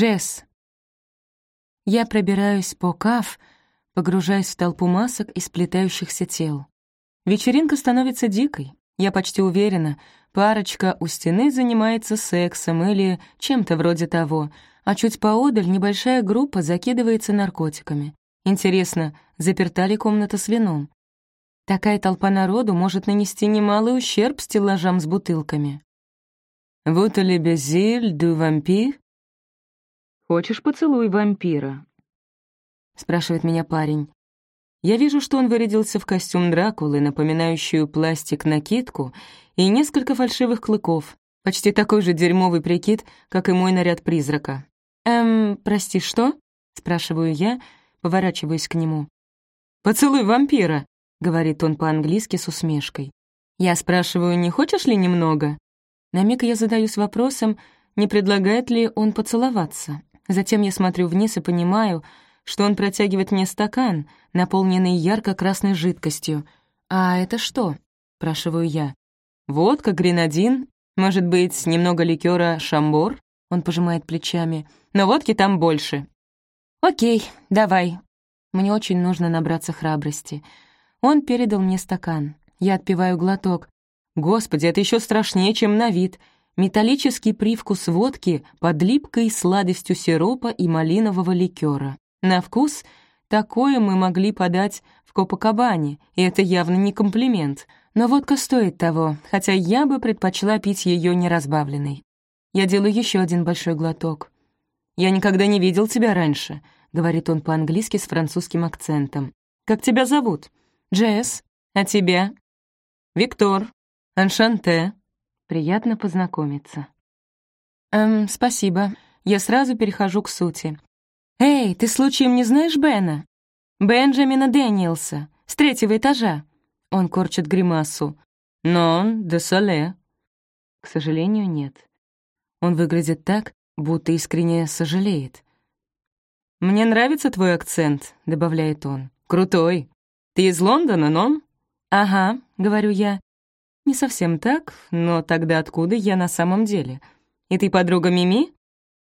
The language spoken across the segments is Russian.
Джесс. Я пробираюсь по каф, погружаясь в толпу масок и сплетающихся тел. Вечеринка становится дикой. Я почти уверена, парочка у стены занимается сексом или чем-то вроде того, а чуть поодаль небольшая группа закидывается наркотиками. Интересно, заперта ли комната с вином? Такая толпа народу может нанести немалый ущерб стеллажам с бутылками. «Вот ли безиль ду вампир?» «Хочешь поцелуй вампира?» — спрашивает меня парень. Я вижу, что он вырядился в костюм Дракулы, напоминающую пластик-накидку, и несколько фальшивых клыков, почти такой же дерьмовый прикид, как и мой наряд призрака. «Эм, прости, что?» — спрашиваю я, поворачиваясь к нему. «Поцелуй вампира», — говорит он по-английски с усмешкой. Я спрашиваю, не хочешь ли немного? На миг я задаюсь вопросом, не предлагает ли он поцеловаться. Затем я смотрю вниз и понимаю, что он протягивает мне стакан, наполненный ярко-красной жидкостью. «А это что?» — спрашиваю я. «Водка, гренадин, может быть, немного ликера шамбор?» Он пожимает плечами. «Но водки там больше». «Окей, давай». Мне очень нужно набраться храбрости. Он передал мне стакан. Я отпиваю глоток. Господи, это еще страшнее, чем на вид — металлический привкус водки под липкой сладостью сиропа и малинового ликера. На вкус такое мы могли подать в Копакабане, и это явно не комплимент. Но водка стоит того, хотя я бы предпочла пить ее неразбавленной. Я делаю еще один большой глоток. «Я никогда не видел тебя раньше», — говорит он по-английски с французским акцентом. «Как тебя зовут?» «Джесс. А тебя?» «Виктор. Аншанте. Приятно познакомиться». «Эм, спасибо. Я сразу перехожу к сути. Эй, ты случаем не знаешь Бена? Бенджамина Дэниелса, с третьего этажа». Он корчит гримасу. «Нон, де соле». К сожалению, нет. Он выглядит так, будто искренне сожалеет. «Мне нравится твой акцент», — добавляет он. «Крутой. Ты из Лондона, нон?» «Ага», — говорю я. Не совсем так, но тогда откуда я на самом деле? И ты подруга Мими?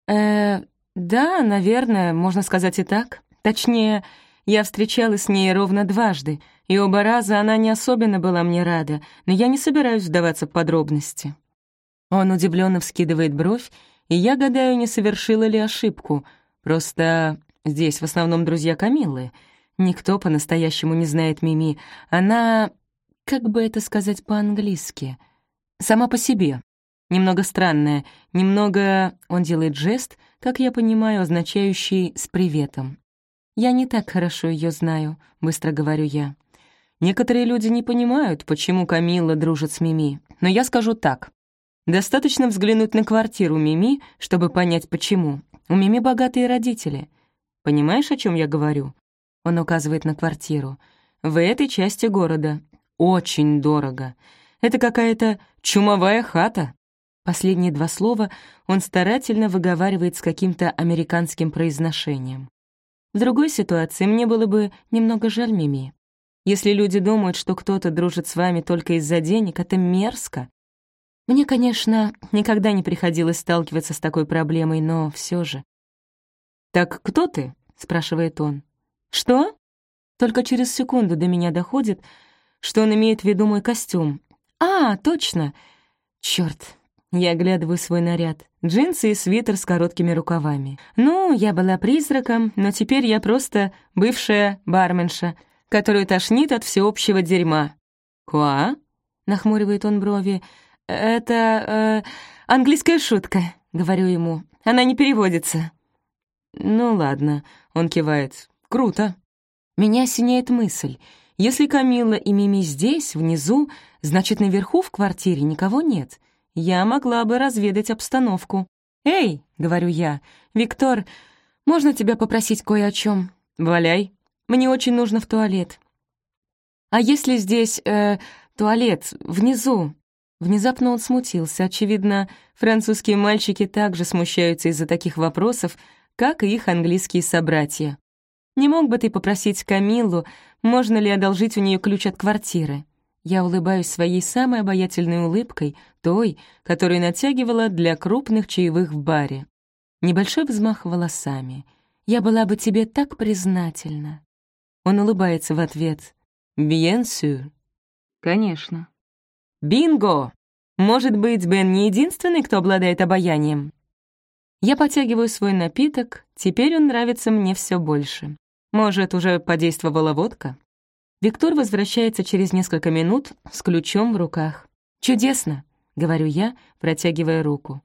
Э, да, наверное, можно сказать и так. Точнее, я встречалась с ней ровно дважды, и оба раза она не особенно была мне рада, но я не собираюсь вдаваться в подробности. Он удивленно вскидывает бровь, и я гадаю, не совершила ли ошибку. Просто здесь в основном друзья Камилы. Никто по-настоящему не знает Мими. Она как бы это сказать по-английски? Сама по себе. Немного странная, немного... Он делает жест, как я понимаю, означающий «с приветом». «Я не так хорошо ее знаю», — быстро говорю я. Некоторые люди не понимают, почему Камилла дружит с Мими, но я скажу так. Достаточно взглянуть на квартиру Мими, чтобы понять, почему. У Мими богатые родители. Понимаешь, о чем я говорю? Он указывает на квартиру. В этой части города, очень дорого. Это какая-то чумовая хата. Последние два слова он старательно выговаривает с каким-то американским произношением. В другой ситуации мне было бы немного жаль Мими. Если люди думают, что кто-то дружит с вами только из-за денег, это мерзко. Мне, конечно, никогда не приходилось сталкиваться с такой проблемой, но все же. «Так кто ты?» — спрашивает он. «Что?» Только через секунду до меня доходит, что он имеет в виду мой костюм. «А, точно! Чёрт!» Я оглядываю свой наряд. Джинсы и свитер с короткими рукавами. Ну, я была призраком, но теперь я просто бывшая барменша, которую тошнит от всеобщего дерьма. «Куа?» — нахмуривает он брови. «Это... Э, английская шутка», — говорю ему. «Она не переводится». «Ну ладно», — он кивает. «Круто». Меня осеняет мысль — если Камилла и Мими здесь, внизу, значит, наверху в квартире никого нет. Я могла бы разведать обстановку. «Эй!» — говорю я. «Виктор, можно тебя попросить кое о чем? «Валяй. Мне очень нужно в туалет». «А если здесь, э, туалет, внизу?» Внезапно он смутился. Очевидно, французские мальчики также смущаются из-за таких вопросов, как и их английские собратья. «Не мог бы ты попросить Камиллу можно ли одолжить у нее ключ от квартиры. Я улыбаюсь своей самой обаятельной улыбкой, той, которую натягивала для крупных чаевых в баре. Небольшой взмах волосами. «Я была бы тебе так признательна». Он улыбается в ответ. «Bien sûr». «Конечно». «Бинго! Может быть, Бен не единственный, кто обладает обаянием?» Я потягиваю свой напиток, теперь он нравится мне все больше. Может, уже подействовала водка? Виктор возвращается через несколько минут с ключом в руках. «Чудесно», — говорю я, протягивая руку.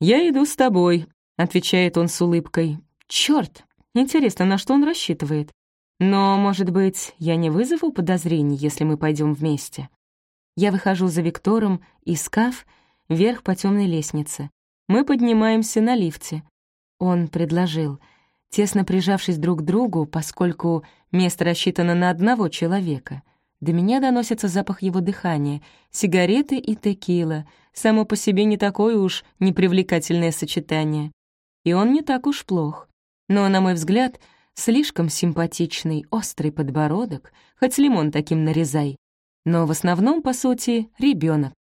«Я иду с тобой», — отвечает он с улыбкой. «Чёрт! Интересно, на что он рассчитывает? Но, может быть, я не вызову подозрений, если мы пойдем вместе?» Я выхожу за Виктором и скаф вверх по темной лестнице. Мы поднимаемся на лифте. Он предложил, тесно прижавшись друг к другу, поскольку место рассчитано на одного человека. До меня доносится запах его дыхания, сигареты и текила, само по себе не такое уж непривлекательное сочетание. И он не так уж плох. Но, на мой взгляд, слишком симпатичный, острый подбородок, хоть лимон таким нарезай. Но в основном, по сути, ребенок.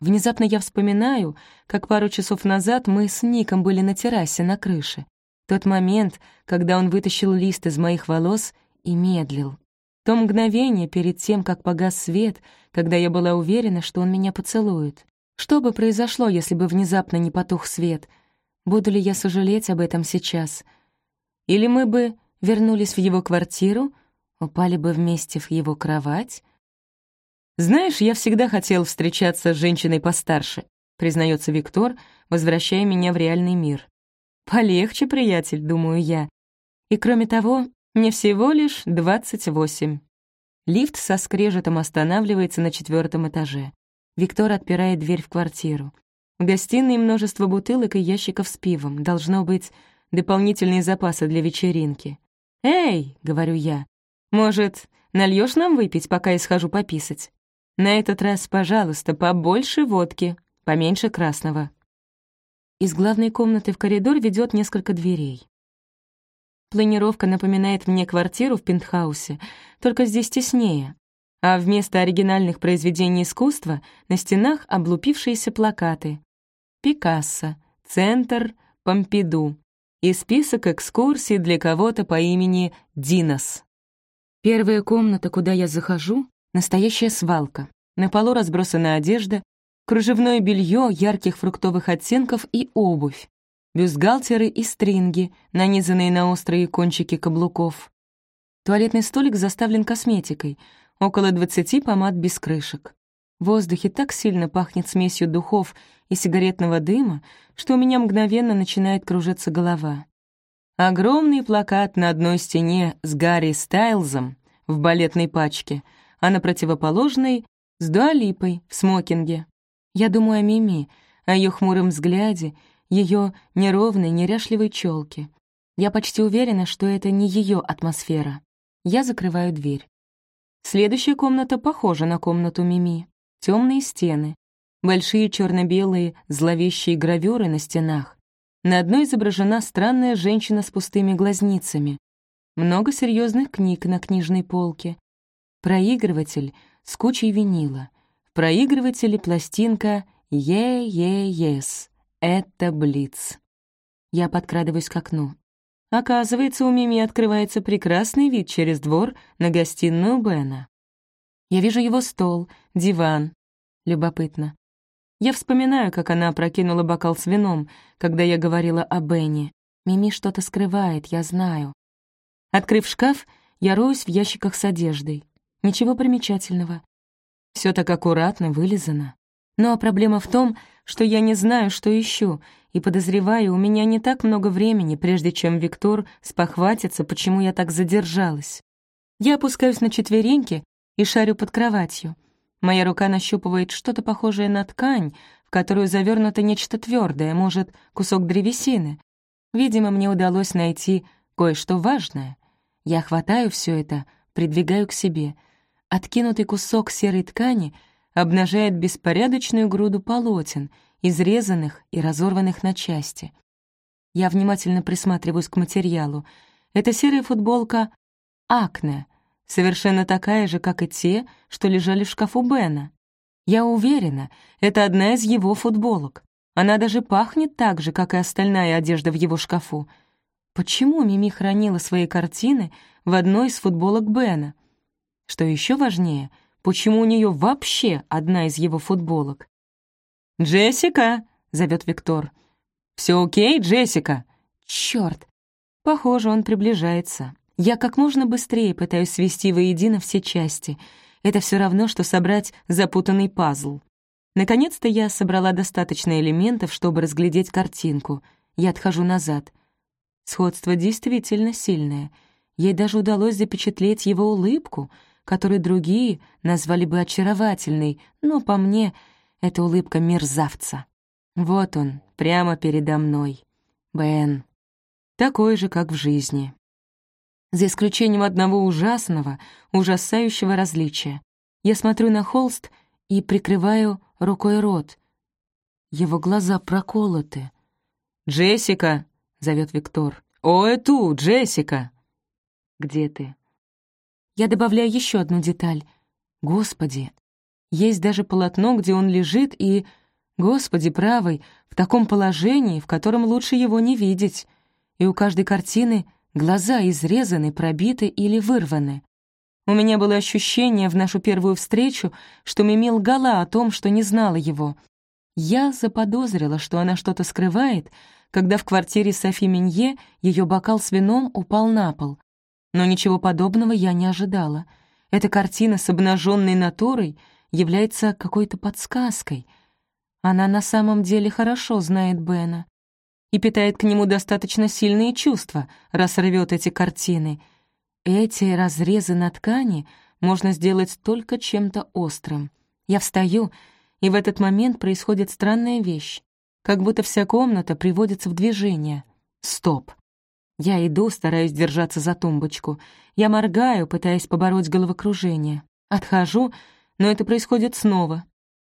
Внезапно я вспоминаю, как пару часов назад мы с Ником были на террасе на крыше. Тот момент, когда он вытащил лист из моих волос и медлил. То мгновение перед тем, как погас свет, когда я была уверена, что он меня поцелует. Что бы произошло, если бы внезапно не потух свет? Буду ли я сожалеть об этом сейчас? Или мы бы вернулись в его квартиру, упали бы вместе в его кровать? «Знаешь, я всегда хотел встречаться с женщиной постарше», признается Виктор, возвращая меня в реальный мир. «Полегче, приятель», — думаю я. И кроме того, мне всего лишь двадцать восемь. Лифт со скрежетом останавливается на четвертом этаже. Виктор отпирает дверь в квартиру. В гостиной множество бутылок и ящиков с пивом. Должно быть, дополнительные запасы для вечеринки. «Эй!» — говорю я. «Может, нальешь нам выпить, пока я схожу пописать? На этот раз, пожалуйста, побольше водки, поменьше красного». Из главной комнаты в коридор ведет несколько дверей. Планировка напоминает мне квартиру в пентхаусе, только здесь теснее. А вместо оригинальных произведений искусства на стенах облупившиеся плакаты. Пикассо, Центр, Помпиду и список экскурсий для кого-то по имени Динос. Первая комната, куда я захожу — настоящая свалка. На полу разбросана одежда, кружевное белье ярких фруктовых оттенков и обувь бюстгальтеры и стринги, нанизанные на острые кончики каблуков. Туалетный столик заставлен косметикой, около двадцати помад без крышек. В воздухе так сильно пахнет смесью духов и сигаретного дыма, что у меня мгновенно начинает кружиться голова. Огромный плакат на одной стене с Гарри Стайлзом в балетной пачке, а на противоположной — с Дуалипой в смокинге. Я думаю о Мими, о ее хмуром взгляде ее неровной, неряшливой челки. Я почти уверена, что это не ее атмосфера. Я закрываю дверь. Следующая комната похожа на комнату Мими. Темные стены, большие черно белые зловещие гравюры на стенах. На одной изображена странная женщина с пустыми глазницами. Много серьезных книг на книжной полке. Проигрыватель с кучей винила. Проигрывателе пластинка «Yeah Yeah Yeahs». Это Блиц. Я подкрадываюсь к окну. Оказывается, у Мими открывается прекрасный вид через двор на гостиную Бена. Я вижу его стол, диван. Любопытно. Я вспоминаю, как она опрокинула бокал с вином, когда я говорила о Бене. Мими что-то скрывает, я знаю. Открыв шкаф, я роюсь в ящиках с одеждой. Ничего примечательного. Все так аккуратно вылизано. Но проблема в том, что я не знаю, что ищу, и подозреваю, у меня не так много времени, прежде чем Виктор спохватится, почему я так задержалась. Я опускаюсь на четвереньки и шарю под кроватью. Моя рука нащупывает что-то похожее на ткань, в которую завернуто нечто твердое, может, кусок древесины. Видимо, мне удалось найти кое-что важное. Я хватаю все это, придвигаю к себе. Откинутый кусок серой ткани — обнажает беспорядочную груду полотен, изрезанных и разорванных на части. Я внимательно присматриваюсь к материалу. Это серая футболка «Акне», совершенно такая же, как и те, что лежали в шкафу Бена. Я уверена, это одна из его футболок. Она даже пахнет так же, как и остальная одежда в его шкафу. Почему Мими хранила свои картины в одной из футболок Бена? Что еще важнее, почему у нее вообще одна из его футболок? «Джессика!» — зовет Виктор. «Все окей, Джессика?» Черт! Похоже, он приближается. Я как можно быстрее пытаюсь свести воедино все части. Это все равно, что собрать запутанный пазл. Наконец-то я собрала достаточно элементов, чтобы разглядеть картинку. Я отхожу назад. Сходство действительно сильное. Ей даже удалось запечатлеть его улыбку, которую другие назвали бы очаровательной, но по мне это улыбка мерзавца. Вот он, прямо передо мной. Бен. Такой же, как в жизни за исключением одного ужасного, ужасающего различия. Я смотрю на холст и прикрываю рукой рот. Его глаза проколоты. «Джессика!» — зовет Виктор. «О, эту, Джессика!» «Где ты?» Я добавляю еще одну деталь. Господи! Есть даже полотно, где он лежит, и... Господи, правый, в таком положении, в котором лучше его не видеть. И у каждой картины Глаза изрезаны, пробиты или вырваны. У меня было ощущение в нашу первую встречу, что Мими лгала о том, что не знала его. Я заподозрила, что она что-то скрывает, когда в квартире Софи Минье ее бокал с вином упал на пол. Но ничего подобного я не ожидала. Эта картина с обнаженной натурой является какой-то подсказкой. Она на самом деле хорошо знает Бена и питает к нему достаточно сильные чувства, раз рвет эти картины. Эти разрезы на ткани можно сделать только чем-то острым. Я встаю, и в этот момент происходит странная вещь. Как будто вся комната приводится в движение. Стоп. Я иду, стараюсь держаться за тумбочку. Я моргаю, пытаясь побороть головокружение. Отхожу, но это происходит снова.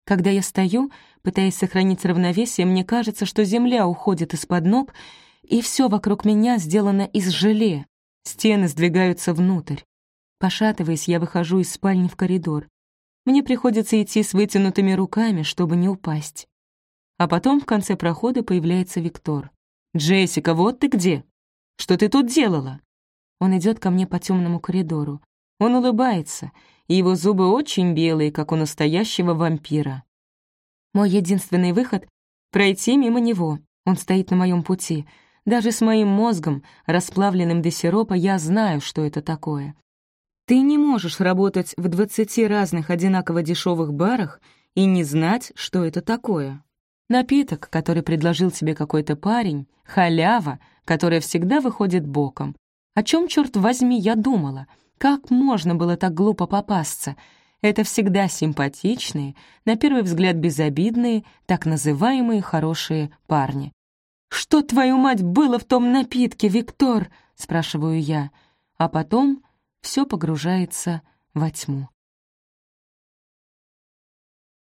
Когда я стою, пытаясь сохранить равновесие, мне кажется, что земля уходит из-под ног, и все вокруг меня сделано из желе. Стены сдвигаются внутрь. Пошатываясь, я выхожу из спальни в коридор. Мне приходится идти с вытянутыми руками, чтобы не упасть. А потом в конце прохода появляется Виктор. «Джессика, вот ты где! Что ты тут делала?» Он идет ко мне по темному коридору. Он улыбается, и его зубы очень белые, как у настоящего вампира. Мой единственный выход — пройти мимо него. Он стоит на моем пути. Даже с моим мозгом, расплавленным до сиропа, я знаю, что это такое. Ты не можешь работать в двадцати разных одинаково дешевых барах и не знать, что это такое. Напиток, который предложил тебе какой-то парень, халява, которая всегда выходит боком. О чем, черт возьми, я думала — как можно было так глупо попасться? Это всегда симпатичные, на первый взгляд безобидные, так называемые хорошие парни. «Что, твою мать, было в том напитке, Виктор?» — спрашиваю я. А потом все погружается во тьму.